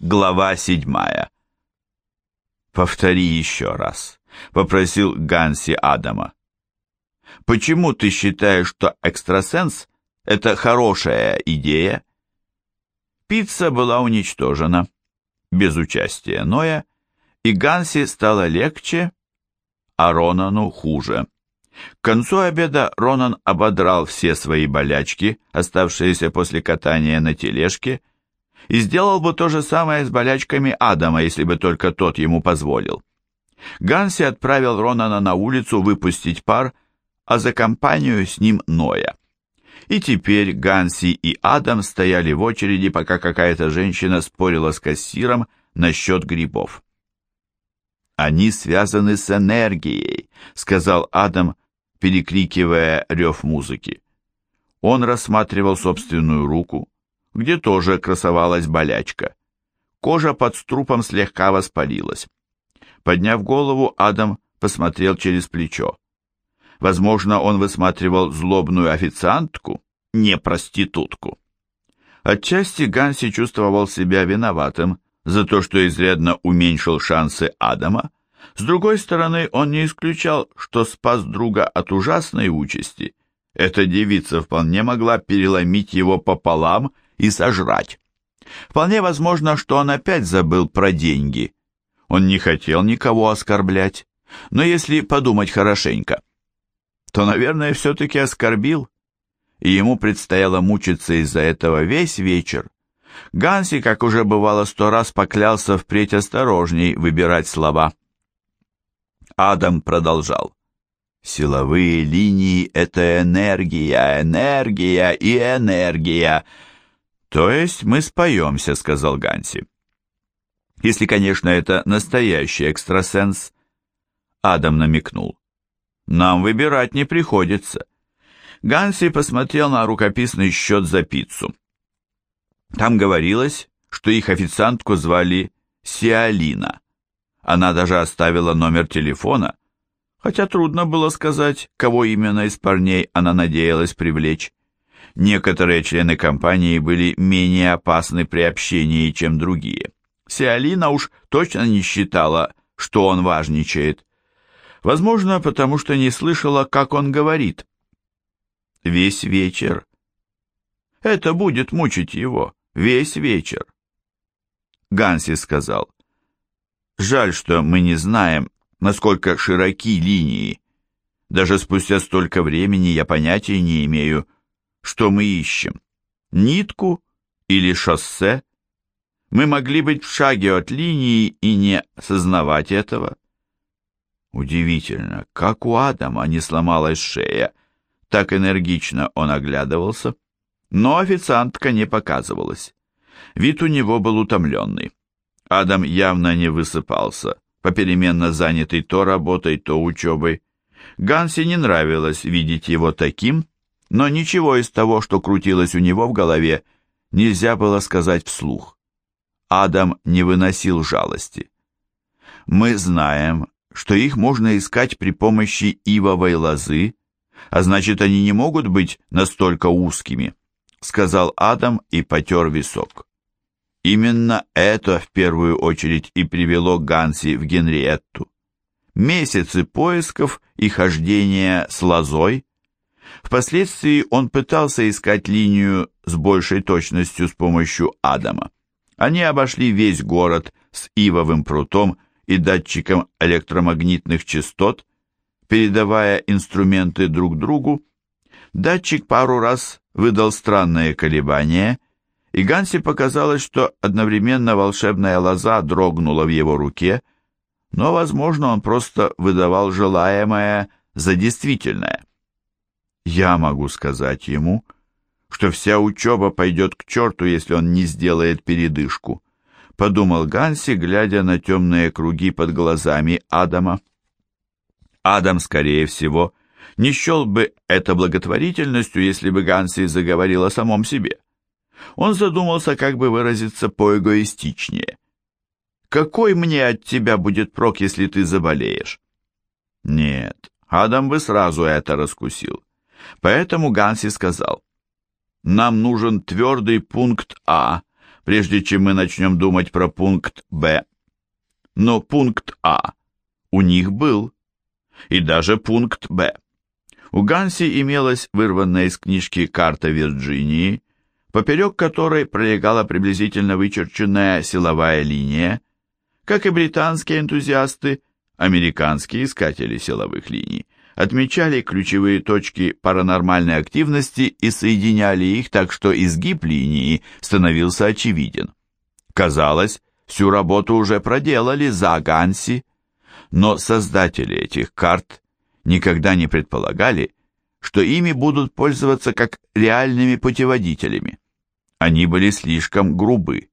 Глава седьмая. «Повтори еще раз», — попросил Ганси Адама. «Почему ты считаешь, что экстрасенс — это хорошая идея?» Пицца была уничтожена, без участия Ноя, и Ганси стало легче, а Ронану хуже. К концу обеда Ронан ободрал все свои болячки, оставшиеся после катания на тележке, и сделал бы то же самое с болячками Адама, если бы только тот ему позволил. Ганси отправил Ронана на улицу выпустить пар, а за компанию с ним Ноя. И теперь Ганси и Адам стояли в очереди, пока какая-то женщина спорила с кассиром насчет грибов. «Они связаны с энергией», — сказал Адам, перекрикивая рев музыки. Он рассматривал собственную руку, где тоже красовалась болячка. Кожа под струпом слегка воспалилась. Подняв голову, Адам посмотрел через плечо. Возможно, он высматривал злобную официантку, не проститутку. Отчасти Ганси чувствовал себя виноватым за то, что изрядно уменьшил шансы Адама. С другой стороны, он не исключал, что спас друга от ужасной участи. Эта девица вполне могла переломить его пополам и сожрать. Вполне возможно, что он опять забыл про деньги. Он не хотел никого оскорблять. Но если подумать хорошенько, то, наверное, все-таки оскорбил, и ему предстояло мучиться из-за этого весь вечер. Ганси, как уже бывало сто раз, поклялся впредь осторожней выбирать слова. Адам продолжал. «Силовые линии — это энергия, энергия и энергия. «То есть мы споемся», — сказал Ганси. «Если, конечно, это настоящий экстрасенс», — Адам намекнул. «Нам выбирать не приходится». Ганси посмотрел на рукописный счет за пиццу. Там говорилось, что их официантку звали Сиалина. Она даже оставила номер телефона, хотя трудно было сказать, кого именно из парней она надеялась привлечь. Некоторые члены компании были менее опасны при общении, чем другие. Сиалина уж точно не считала, что он важничает. Возможно, потому что не слышала, как он говорит. Весь вечер. Это будет мучить его. Весь вечер. Ганси сказал. Жаль, что мы не знаем, насколько широки линии. Даже спустя столько времени я понятия не имею, что мы ищем? Нитку или шоссе? Мы могли быть в шаге от линии и не сознавать этого. Удивительно, как у Адама не сломалась шея. Так энергично он оглядывался. Но официантка не показывалась. Вид у него был утомленный. Адам явно не высыпался, попеременно занятый то работой, то учебой. Ганси не нравилось видеть его таким, но ничего из того, что крутилось у него в голове, нельзя было сказать вслух. Адам не выносил жалости. Мы знаем, что их можно искать при помощи ивовой лозы, а значит, они не могут быть настолько узкими, сказал Адам и потер висок. Именно это в первую очередь и привело Ганси в Генриетту. Месяцы поисков и хождения с лозой, Впоследствии он пытался искать линию с большей точностью с помощью Адама. Они обошли весь город с ивовым прутом и датчиком электромагнитных частот, передавая инструменты друг другу. Датчик пару раз выдал странные колебания, и Ганси показалось, что одновременно волшебная лоза дрогнула в его руке, но, возможно, он просто выдавал желаемое за действительное. Я могу сказать ему, что вся учеба пойдет к черту, если он не сделает передышку, подумал Ганси, глядя на темные круги под глазами Адама. Адам, скорее всего, не счел бы это благотворительностью, если бы Ганси заговорил о самом себе. Он задумался, как бы выразиться поэгоистичнее. «Какой мне от тебя будет прок, если ты заболеешь?» Нет, Адам бы сразу это раскусил. Поэтому Ганси сказал, «Нам нужен твердый пункт А, прежде чем мы начнем думать про пункт «Б». Но пункт А у них был, и даже пункт «Б». У Ганси имелась вырванная из книжки карта Вирджинии, поперек которой пролегала приблизительно вычерченная силовая линия, как и британские энтузиасты, американские искатели силовых линий, отмечали ключевые точки паранормальной активности и соединяли их так, что изгиб линии становился очевиден. Казалось, всю работу уже проделали за Ганси, но создатели этих карт никогда не предполагали, что ими будут пользоваться как реальными путеводителями. Они были слишком грубы.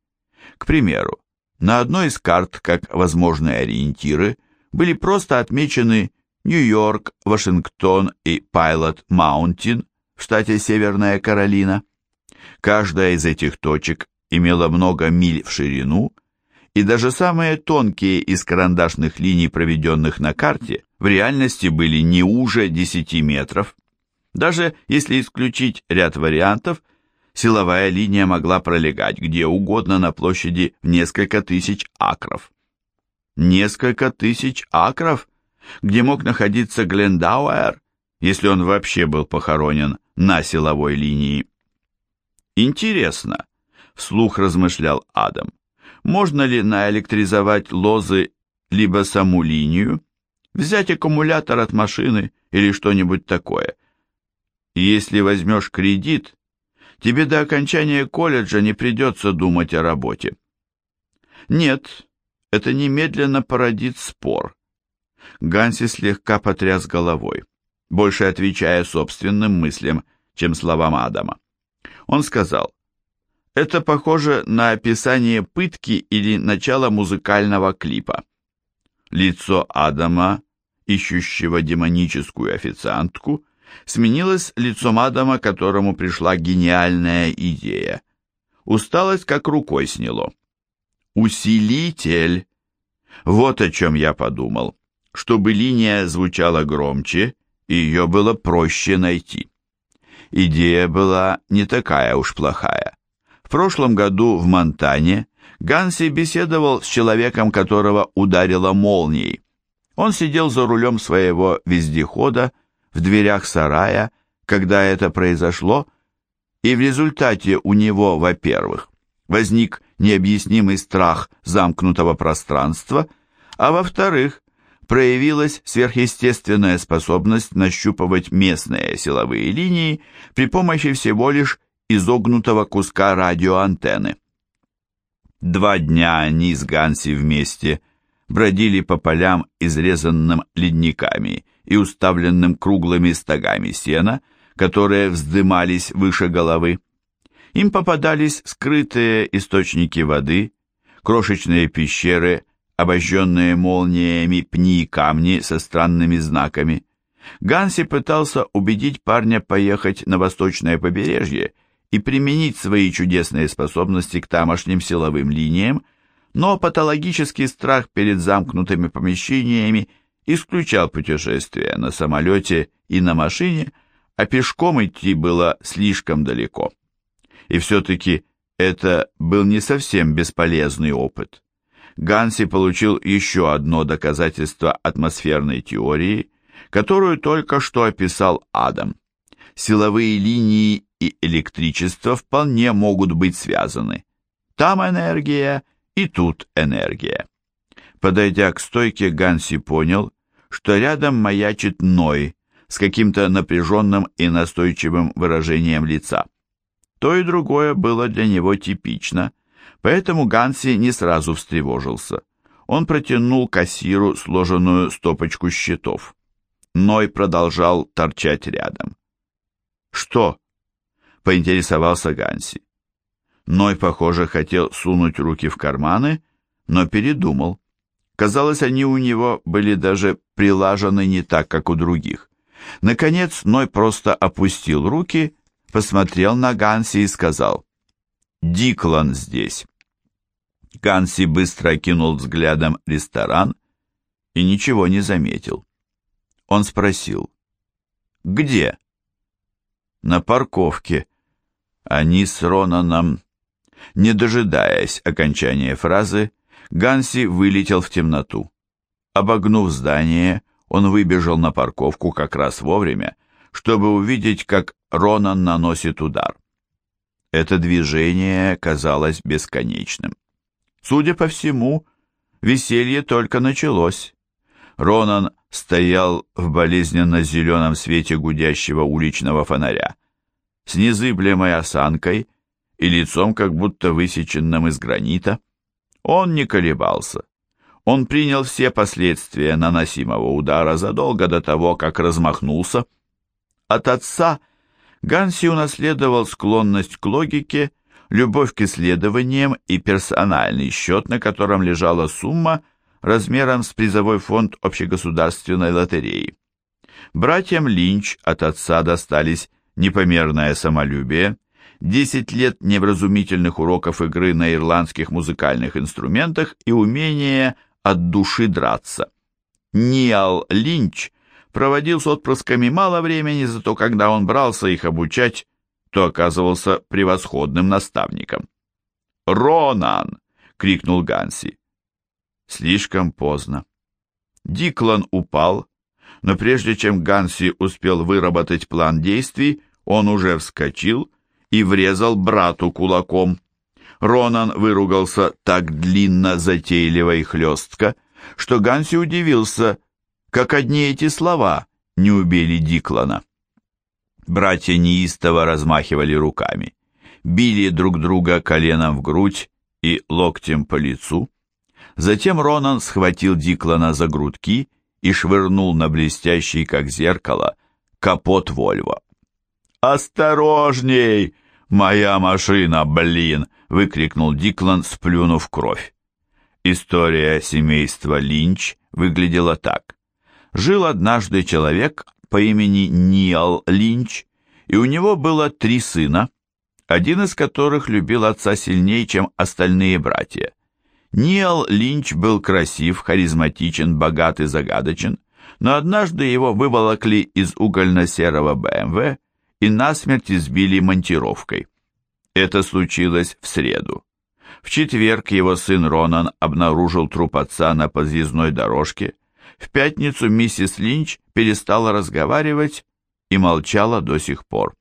К примеру, на одной из карт, как возможные ориентиры, были просто отмечены Нью-Йорк, Вашингтон и Пайлот Маунтин в штате Северная Каролина. Каждая из этих точек имела много миль в ширину, и даже самые тонкие из карандашных линий, проведенных на карте, в реальности были не уже 10 метров. Даже если исключить ряд вариантов, силовая линия могла пролегать где угодно на площади в несколько тысяч акров. Несколько тысяч акров – где мог находиться Глендауэр, если он вообще был похоронен на силовой линии. Интересно, вслух размышлял Адам, можно ли наэлектризовать лозы либо саму линию, взять аккумулятор от машины или что-нибудь такое. Если возьмешь кредит, тебе до окончания колледжа не придется думать о работе. Нет, это немедленно породит спор. Ганси слегка потряс головой, больше отвечая собственным мыслям, чем словам Адама. Он сказал, «Это похоже на описание пытки или начало музыкального клипа». Лицо Адама, ищущего демоническую официантку, сменилось лицом Адама, которому пришла гениальная идея. Усталость как рукой сняло. «Усилитель!» Вот о чем я подумал чтобы линия звучала громче, и ее было проще найти. Идея была не такая уж плохая. В прошлом году в Монтане Ганси беседовал с человеком, которого ударило молнией. Он сидел за рулем своего вездехода в дверях сарая, когда это произошло, и в результате у него, во-первых, возник необъяснимый страх замкнутого пространства, а во-вторых, проявилась сверхъестественная способность нащупывать местные силовые линии при помощи всего лишь изогнутого куска радиоантенны. Два дня они с Ганси вместе бродили по полям, изрезанным ледниками и уставленным круглыми стогами сена, которые вздымались выше головы. Им попадались скрытые источники воды, крошечные пещеры обожженные молниями пни и камни со странными знаками. Ганси пытался убедить парня поехать на восточное побережье и применить свои чудесные способности к тамошним силовым линиям, но патологический страх перед замкнутыми помещениями исключал путешествия на самолете и на машине, а пешком идти было слишком далеко. И все-таки это был не совсем бесполезный опыт. Ганси получил еще одно доказательство атмосферной теории, которую только что описал Адам. Силовые линии и электричество вполне могут быть связаны. Там энергия и тут энергия. Подойдя к стойке, Ганси понял, что рядом маячит Ной с каким-то напряженным и настойчивым выражением лица. То и другое было для него типично – Поэтому Ганси не сразу встревожился. Он протянул кассиру сложенную стопочку счетов. Ной продолжал торчать рядом. «Что?» — поинтересовался Ганси. Ной, похоже, хотел сунуть руки в карманы, но передумал. Казалось, они у него были даже прилажены не так, как у других. Наконец, Ной просто опустил руки, посмотрел на Ганси и сказал, «Диклан здесь». Ганси быстро окинул взглядом ресторан и ничего не заметил. Он спросил, «Где?» «На парковке. Они с Ронаном Не дожидаясь окончания фразы, Ганси вылетел в темноту. Обогнув здание, он выбежал на парковку как раз вовремя, чтобы увидеть, как Ронан наносит удар. Это движение казалось бесконечным. Судя по всему, веселье только началось. Ронан стоял в болезненно-зеленом свете гудящего уличного фонаря, с незыблемой осанкой и лицом, как будто высеченным из гранита. Он не колебался. Он принял все последствия наносимого удара задолго до того, как размахнулся. От отца Ганси унаследовал склонность к логике, любовь к исследованиям и персональный счет, на котором лежала сумма размером с призовой фонд общегосударственной лотереи. Братьям Линч от отца достались непомерное самолюбие, 10 лет невразумительных уроков игры на ирландских музыкальных инструментах и умение от души драться. Ниал Линч проводил с отпрысками мало времени, зато когда он брался их обучать, то оказывался превосходным наставником. «Ронан!» — крикнул Ганси. Слишком поздно. Диклан упал, но прежде чем Ганси успел выработать план действий, он уже вскочил и врезал брату кулаком. Ронан выругался так длинно, затейливо и хлестко, что Ганси удивился, как одни эти слова не убили Диклана. Братья неистово размахивали руками, били друг друга коленом в грудь и локтем по лицу. Затем Ронан схватил Диклана за грудки и швырнул на блестящий, как зеркало, капот Вольво. «Осторожней! Моя машина, блин!» — выкрикнул Диклан, сплюнув кровь. История семейства Линч выглядела так. Жил однажды человек по имени Ниал Линч, и у него было три сына, один из которых любил отца сильнее, чем остальные братья. Ниал Линч был красив, харизматичен, богат и загадочен, но однажды его выволокли из угольно-серого БМВ и насмерть избили монтировкой. Это случилось в среду. В четверг его сын Ронан обнаружил труп отца на подъездной дорожке. В пятницу миссис Линч перестала разговаривать и молчала до сих пор.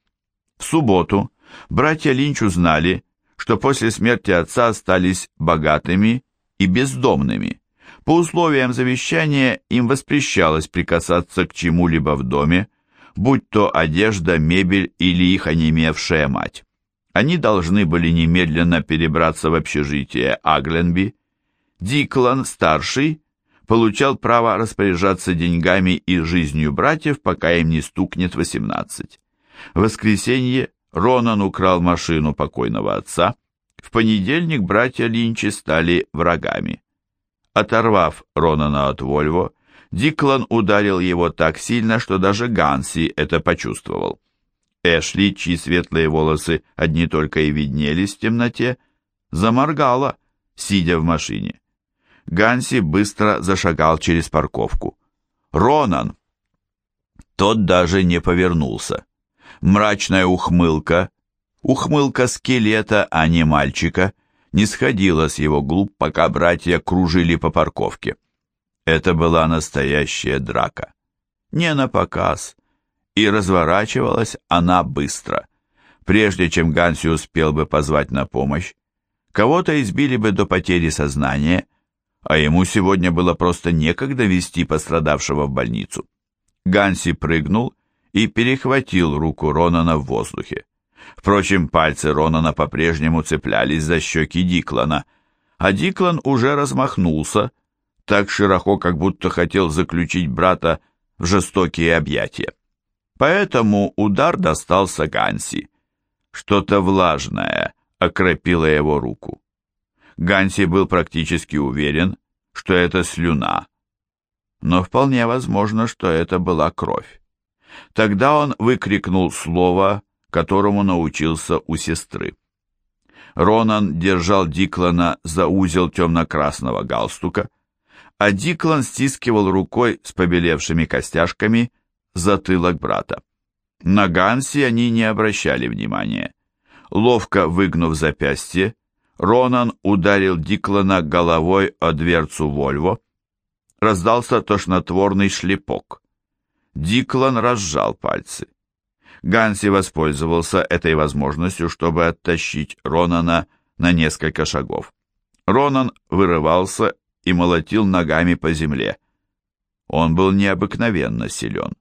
В субботу братья Линч узнали, что после смерти отца остались богатыми и бездомными. По условиям завещания им воспрещалось прикасаться к чему-либо в доме, будь то одежда, мебель или их онемевшая мать. Они должны были немедленно перебраться в общежитие Агленби. Диклан, старший, получал право распоряжаться деньгами и жизнью братьев, пока им не стукнет 18. В воскресенье Ронан украл машину покойного отца. В понедельник братья Линчи стали врагами. Оторвав Ронана от Вольво, Диклан ударил его так сильно, что даже Ганси это почувствовал. Эшли, чьи светлые волосы одни только и виднелись в темноте, заморгала, сидя в машине. Ганси быстро зашагал через парковку. «Ронан!» Тот даже не повернулся. Мрачная ухмылка, ухмылка скелета, а не мальчика, не сходила с его глуп, пока братья кружили по парковке. Это была настоящая драка. Не на показ, и разворачивалась она быстро. Прежде чем Ганси успел бы позвать на помощь, кого-то избили бы до потери сознания, а ему сегодня было просто некогда вести пострадавшего в больницу. Ганси прыгнул и перехватил руку Ронана в воздухе. Впрочем, пальцы Ронана по-прежнему цеплялись за щеки Диклана, а Диклан уже размахнулся, так широко, как будто хотел заключить брата в жестокие объятия. Поэтому удар достался Ганси. Что-то влажное окропило его руку. Ганси был практически уверен, что это слюна, но вполне возможно, что это была кровь. Тогда он выкрикнул слово, которому научился у сестры. Ронан держал Диклана за узел темно-красного галстука, а Диклан стискивал рукой с побелевшими костяшками затылок брата. На Ганси они не обращали внимания. Ловко выгнув запястье, Ронан ударил Диклана головой о дверцу Вольво. Раздался тошнотворный шлепок. Диклан разжал пальцы. Ганси воспользовался этой возможностью, чтобы оттащить Ронана на несколько шагов. Ронан вырывался и молотил ногами по земле. Он был необыкновенно силен.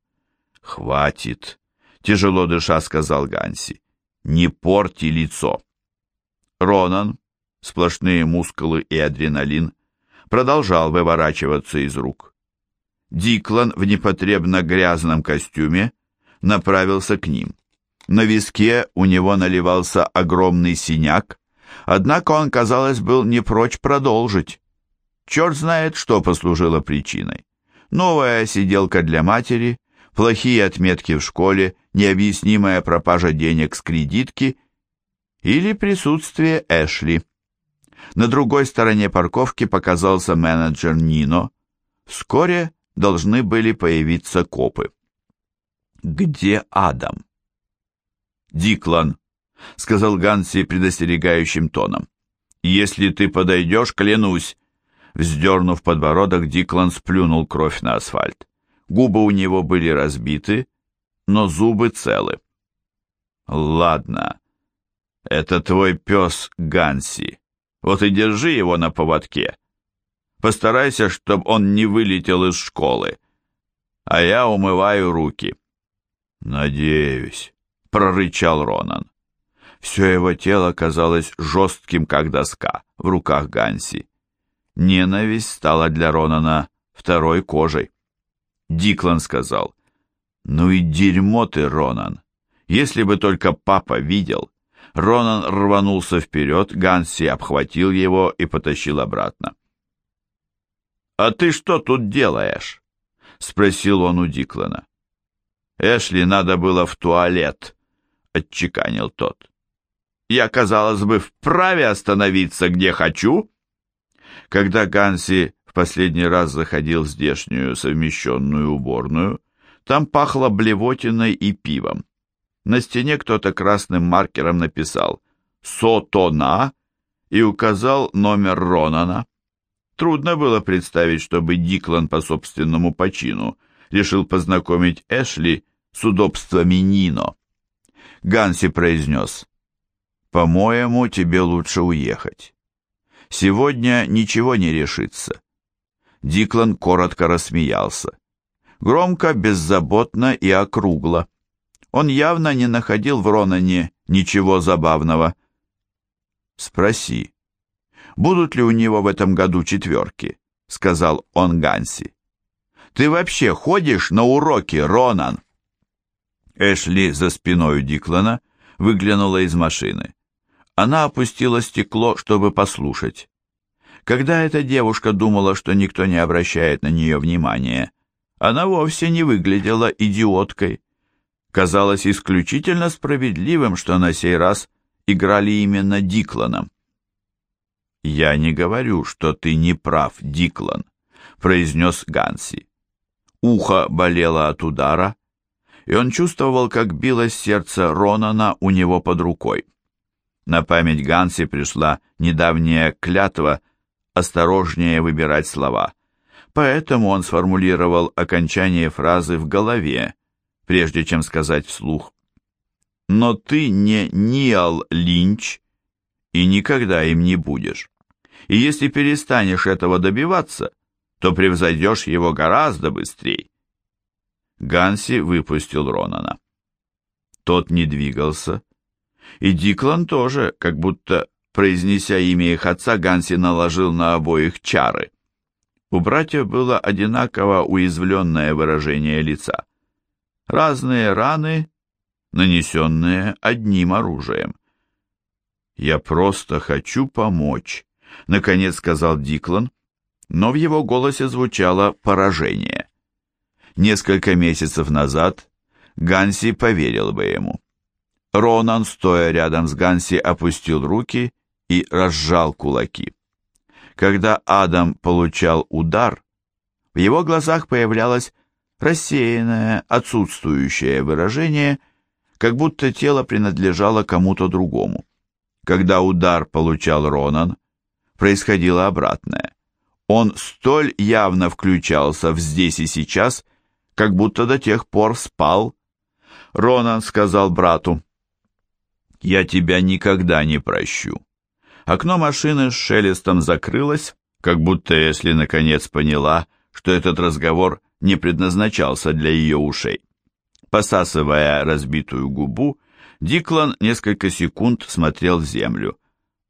«Хватит!» — тяжело дыша сказал Ганси. «Не порти лицо!» Ронан, сплошные мускулы и адреналин, продолжал выворачиваться из рук. Диклан в непотребно грязном костюме направился к ним. На виске у него наливался огромный синяк, однако он, казалось, был не прочь продолжить. Черт знает, что послужило причиной. Новая сиделка для матери, плохие отметки в школе, необъяснимая пропажа денег с кредитки или присутствие Эшли. На другой стороне парковки показался менеджер Нино. Вскоре должны были появиться копы. «Где Адам?» «Диклан», — сказал Ганси предостерегающим тоном. «Если ты подойдешь, клянусь». Вздернув подбородок, Диклан сплюнул кровь на асфальт. Губы у него были разбиты, но зубы целы. «Ладно, это твой пес Ганси. Вот и держи его на поводке. Постарайся, чтобы он не вылетел из школы. А я умываю руки». «Надеюсь», — прорычал Ронан. Все его тело казалось жестким, как доска, в руках Ганси. Ненависть стала для Ронана второй кожей. Диклан сказал, «Ну и дерьмо ты, Ронан! Если бы только папа видел!» Ронан рванулся вперед, Ганси обхватил его и потащил обратно. «А ты что тут делаешь?» — спросил он у Диклана. «Эшли надо было в туалет», — отчеканил тот. «Я, казалось бы, вправе остановиться, где хочу». Когда Ганси в последний раз заходил в здешнюю совмещенную уборную, там пахло блевотиной и пивом. На стене кто-то красным маркером написал «Сотона» и указал номер Ронана. Трудно было представить, чтобы Диклан по собственному почину решил познакомить Эшли с удобствами Нино. Ганси произнес, «По-моему, тебе лучше уехать. Сегодня ничего не решится». Диклан коротко рассмеялся. Громко, беззаботно и округло. Он явно не находил в Ронане ничего забавного. «Спроси, будут ли у него в этом году четверки?» — сказал он Ганси. «Ты вообще ходишь на уроки, Ронан?» Эшли за спиной Диклана выглянула из машины. Она опустила стекло, чтобы послушать. Когда эта девушка думала, что никто не обращает на нее внимания, она вовсе не выглядела идиоткой. Казалось исключительно справедливым, что на сей раз играли именно Дикланом. «Я не говорю, что ты не прав, Диклан», — произнес Ганси. Ухо болело от удара, и он чувствовал, как билось сердце Ронана у него под рукой. На память Ганси пришла недавняя клятва осторожнее выбирать слова, поэтому он сформулировал окончание фразы в голове, прежде чем сказать вслух. «Но ты не Ниал Линч и никогда им не будешь. И если перестанешь этого добиваться, то превзойдешь его гораздо быстрее. Ганси выпустил Ронана. Тот не двигался, и Диклан тоже, как будто, произнеся имя их отца, Ганси наложил на обоих чары. У братьев было одинаково уязвленное выражение лица. Разные раны, нанесенные одним оружием. «Я просто хочу помочь», — наконец сказал Диклан, но в его голосе звучало поражение. Несколько месяцев назад Ганси поверил бы ему. Ронан, стоя рядом с Ганси, опустил руки и разжал кулаки. Когда Адам получал удар, в его глазах появлялось рассеянное, отсутствующее выражение, как будто тело принадлежало кому-то другому. когда удар получал Ронан, происходило обратное. Он столь явно включался в здесь и сейчас, как будто до тех пор спал. Ронан сказал брату, «Я тебя никогда не прощу». Окно машины с шелестом закрылось, как будто Эсли наконец поняла, что этот разговор не предназначался для ее ушей. Посасывая разбитую губу, Диклан несколько секунд смотрел в землю,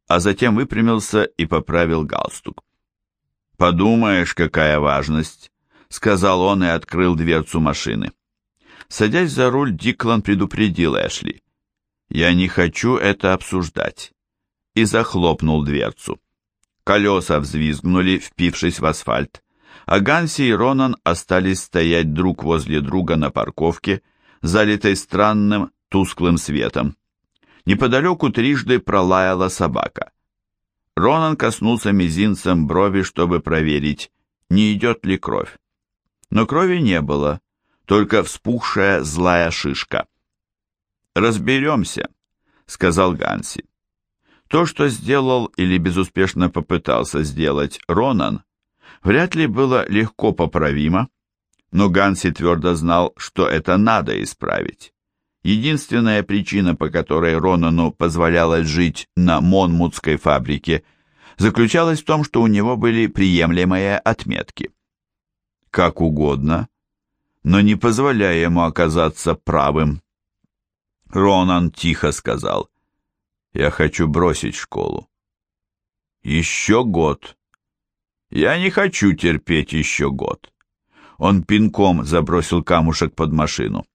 а затем выпрямился и поправил галстук. «Подумаешь, какая важность!» — сказал он и открыл дверцу машины. Садясь за руль, Диклан предупредил Эшли. «Я не хочу это обсуждать», и захлопнул дверцу. Колеса взвизгнули, впившись в асфальт, а Ганси и Ронан остались стоять друг возле друга на парковке, залитой странным тусклым светом. Неподалеку трижды пролаяла собака. Ронан коснулся мизинцем брови, чтобы проверить, не идет ли кровь. Но крови не было, только вспухшая злая шишка. «Разберемся», — сказал Ганси. То, что сделал или безуспешно попытался сделать Ронан, вряд ли было легко поправимо, но Ганси твердо знал, что это надо исправить. Единственная причина, по которой Ронану позволялось жить на Монмутской фабрике, заключалась в том, что у него были приемлемые отметки. Как угодно, но не позволяя ему оказаться правым. Ронан тихо сказал, я хочу бросить школу. Еще год. Я не хочу терпеть еще год. Он пинком забросил камушек под машину.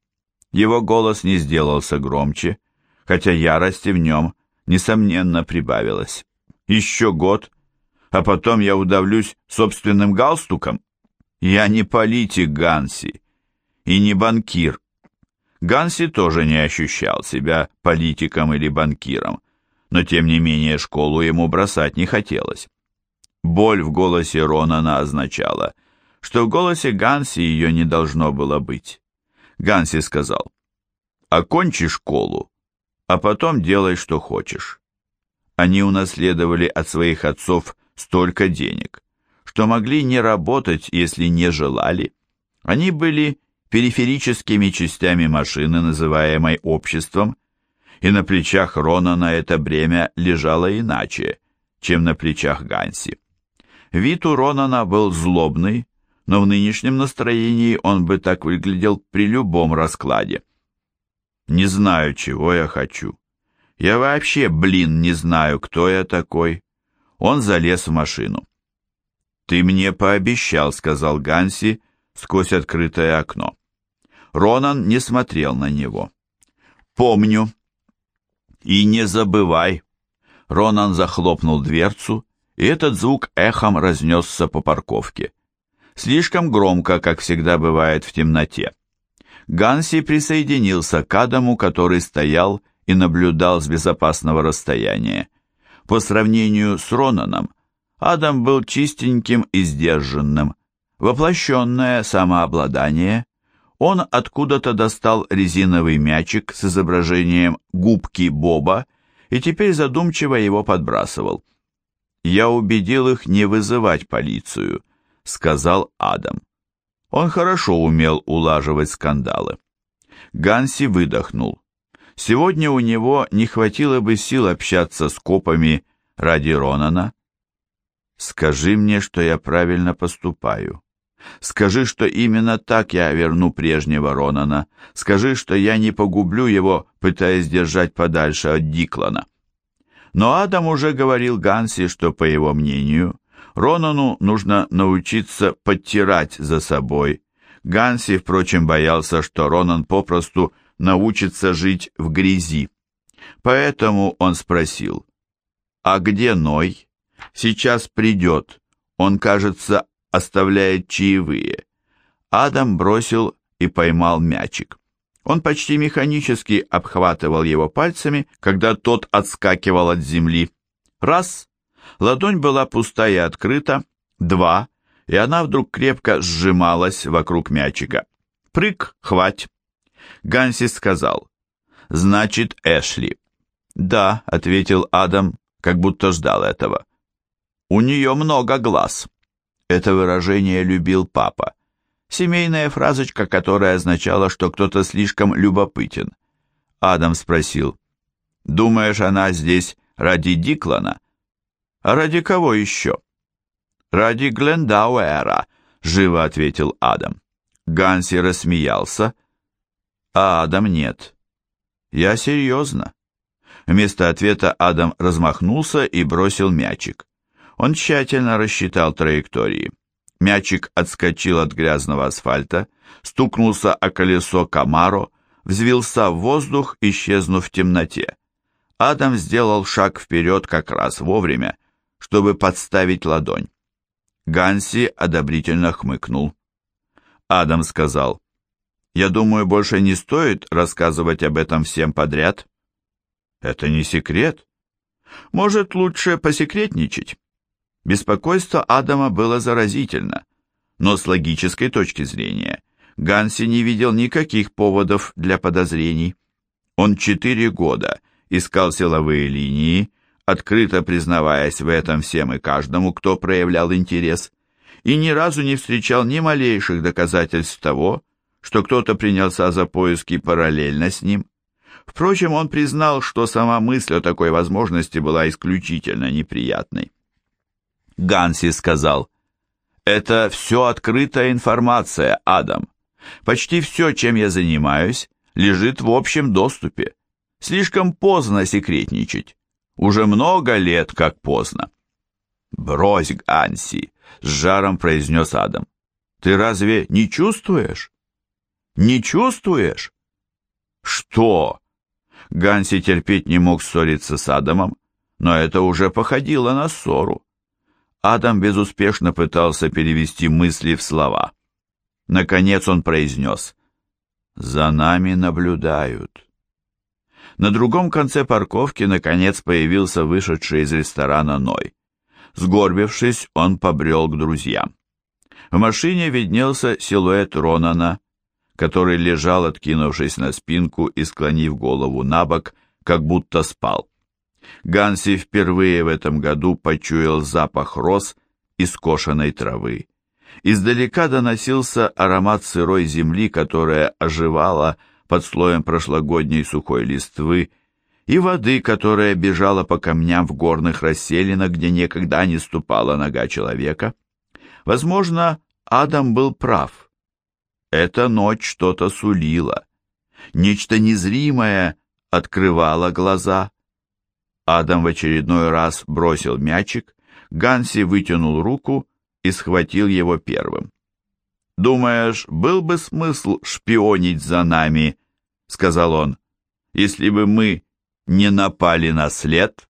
Его голос не сделался громче, хотя ярости в нем, несомненно, прибавилось. Еще год, а потом я удавлюсь собственным галстуком. Я не политик Ганси и не банкир. Ганси тоже не ощущал себя политиком или банкиром но тем не менее школу ему бросать не хотелось. Боль в голосе Ронана означала, что в голосе Ганси ее не должно было быть. Ганси сказал, «Окончи школу, а потом делай, что хочешь». Они унаследовали от своих отцов столько денег, что могли не работать, если не желали. Они были периферическими частями машины, называемой обществом, и на плечах Ронана это бремя лежало иначе, чем на плечах Ганси. Вид у Ронана был злобный, но в нынешнем настроении он бы так выглядел при любом раскладе. «Не знаю, чего я хочу. Я вообще, блин, не знаю, кто я такой». Он залез в машину. «Ты мне пообещал», — сказал Ганси сквозь открытое окно. Ронан не смотрел на него. «Помню», и не забывай. Ронан захлопнул дверцу, и этот звук эхом разнесся по парковке. Слишком громко, как всегда бывает в темноте. Ганси присоединился к Адаму, который стоял и наблюдал с безопасного расстояния. По сравнению с Ронаном, Адам был чистеньким и сдержанным. Воплощенное самообладание, он откуда-то достал резиновый мячик с изображением губки Боба и теперь задумчиво его подбрасывал. «Я убедил их не вызывать полицию», — сказал Адам. Он хорошо умел улаживать скандалы. Ганси выдохнул. Сегодня у него не хватило бы сил общаться с копами ради Ронана. «Скажи мне, что я правильно поступаю», Скажи, что именно так я верну прежнего Ронана. Скажи, что я не погублю его, пытаясь держать подальше от Диклана. Но Адам уже говорил Ганси, что, по его мнению, Ронану нужно научиться подтирать за собой. Ганси, впрочем, боялся, что Ронан попросту научится жить в грязи. Поэтому он спросил, «А где Ной? Сейчас придет. Он, кажется, оставляет чаевые. Адам бросил и поймал мячик. Он почти механически обхватывал его пальцами, когда тот отскакивал от земли. Раз, ладонь была пуста и открыта. Два, и она вдруг крепко сжималась вокруг мячика. Прыг, хвать. Гансис сказал, значит, Эшли. «Да», — ответил Адам, как будто ждал этого. «У нее много глаз». Это выражение любил папа. Семейная фразочка, которая означала, что кто-то слишком любопытен. Адам спросил, «Думаешь, она здесь ради Диклана?» «А ради кого еще?» «Ради Глендауэра», — живо ответил Адам. Ганси рассмеялся, а Адам нет. «Я серьезно». Вместо ответа Адам размахнулся и бросил мячик. Он тщательно рассчитал траектории. Мячик отскочил от грязного асфальта, стукнулся о колесо Камаро, взвился в воздух, исчезнув в темноте. Адам сделал шаг вперед как раз вовремя, чтобы подставить ладонь. Ганси одобрительно хмыкнул. Адам сказал, «Я думаю, больше не стоит рассказывать об этом всем подряд». «Это не секрет. Может, лучше посекретничать?» Беспокойство Адама было заразительно, но с логической точки зрения Ганси не видел никаких поводов для подозрений. Он четыре года искал силовые линии, открыто признаваясь в этом всем и каждому, кто проявлял интерес, и ни разу не встречал ни малейших доказательств того, что кто-то принялся за поиски параллельно с ним. Впрочем, он признал, что сама мысль о такой возможности была исключительно неприятной. Ганси сказал, «Это все открытая информация, Адам. Почти все, чем я занимаюсь, лежит в общем доступе. Слишком поздно секретничать. Уже много лет как поздно». «Брось, Ганси», — с жаром произнес Адам. «Ты разве не чувствуешь?» «Не чувствуешь?» «Что?» Ганси терпеть не мог ссориться с Адамом, но это уже походило на ссору. Адам безуспешно пытался перевести мысли в слова. Наконец он произнес «За нами наблюдают». На другом конце парковки, наконец, появился вышедший из ресторана Ной. Сгорбившись, он побрел к друзьям. В машине виднелся силуэт Ронана, который лежал, откинувшись на спинку и склонив голову на бок, как будто спал. Ганси впервые в этом году почуял запах роз и скошенной травы. Издалека доносился аромат сырой земли, которая оживала под слоем прошлогодней сухой листвы, и воды, которая бежала по камням в горных расселинах, где никогда не ступала нога человека. Возможно, Адам был прав. Эта ночь что-то сулила. Нечто незримое открывало глаза. Адам в очередной раз бросил мячик, Ганси вытянул руку и схватил его первым. «Думаешь, был бы смысл шпионить за нами?» — сказал он. «Если бы мы не напали на след?»